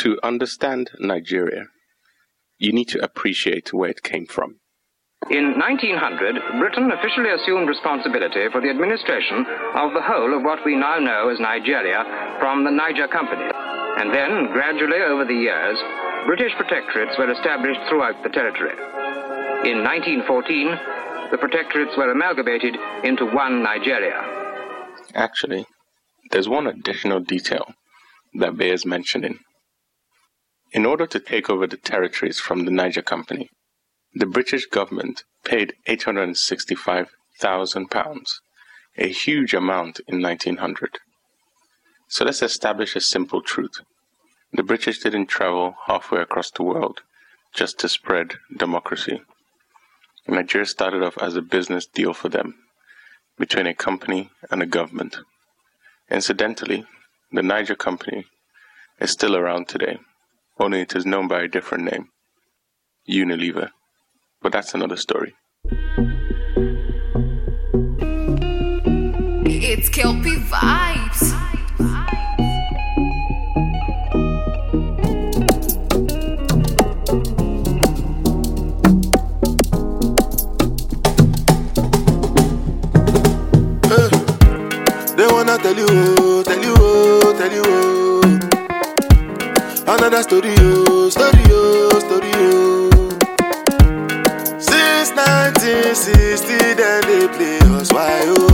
To understand Nigeria, you need to appreciate where it came from. In 1900, Britain officially assumed responsibility for the administration of the whole of what we now know as Nigeria from the Niger Company. And then, gradually over the years, British protectorates were established throughout the territory. In 1914, the protectorates were amalgamated into one Nigeria. Actually, there's one additional detail that bears mentioning. In order to take over the territories from the Niger Company, the British government paid £865,000, a huge amount in 1900. So let's establish a simple truth. The British didn't travel halfway across the world just to spread democracy. Nigeria started off as a business deal for them between a company and a government. Incidentally, the Niger Company is still around today, only it is known by a different name Unilever. But that's another story. It's Kel-P Vibes. They wanna tell you, Another story, oh, story, story. Since 1960, then they play us, why, oh.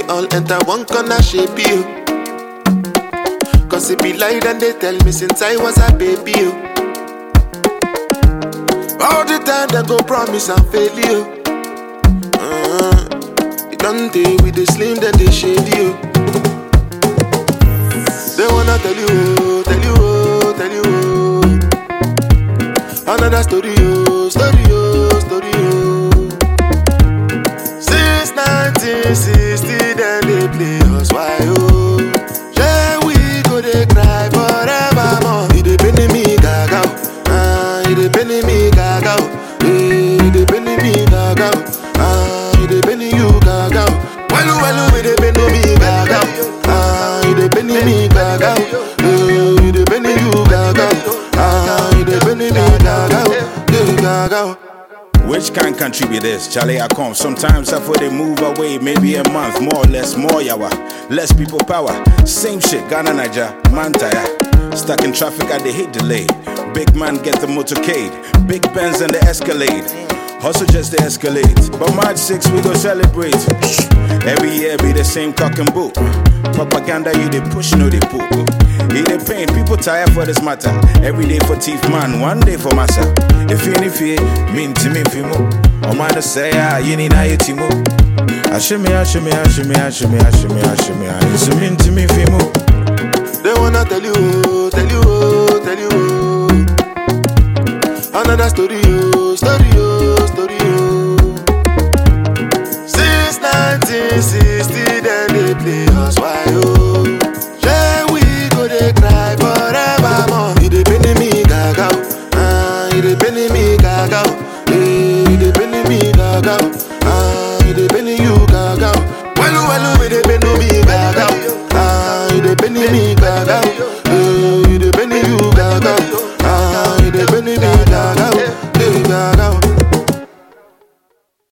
We all enter one corner shape you. Cause it be lie and they tell me since I was a baby. Oh. All the time they go promise and fail you. Uh, it don't they with the slim then they shade you. They wanna tell you, tell you, tell you. Another story, oh, story, oh, story, oh. Since 1960, Which country be this? Charlie, I come. Sometimes after they move away, maybe a month, more or less, more yawa. Less people power. Same shit, Ghana, Niger, man tire. Stuck in traffic, I they hate delay. Big man get the motorcade. Big Benz and the Escalade. Hustle just the escalate. But March 6, we go celebrate. Every year be the same cock and boot. Propaganda, you they push, no they poop. He they pain, people tired for this matter. Every day for teeth man, one day for massa. If you any fear, mean to me fimo. Oh man, say ah, you need na yetimo. Ashimi, ah, ashimi, ah, ashimi, ah, ashimi, ashimi, ashimi. It's mean to me fimo. They wanna tell you, tell you, tell you. Another story, me,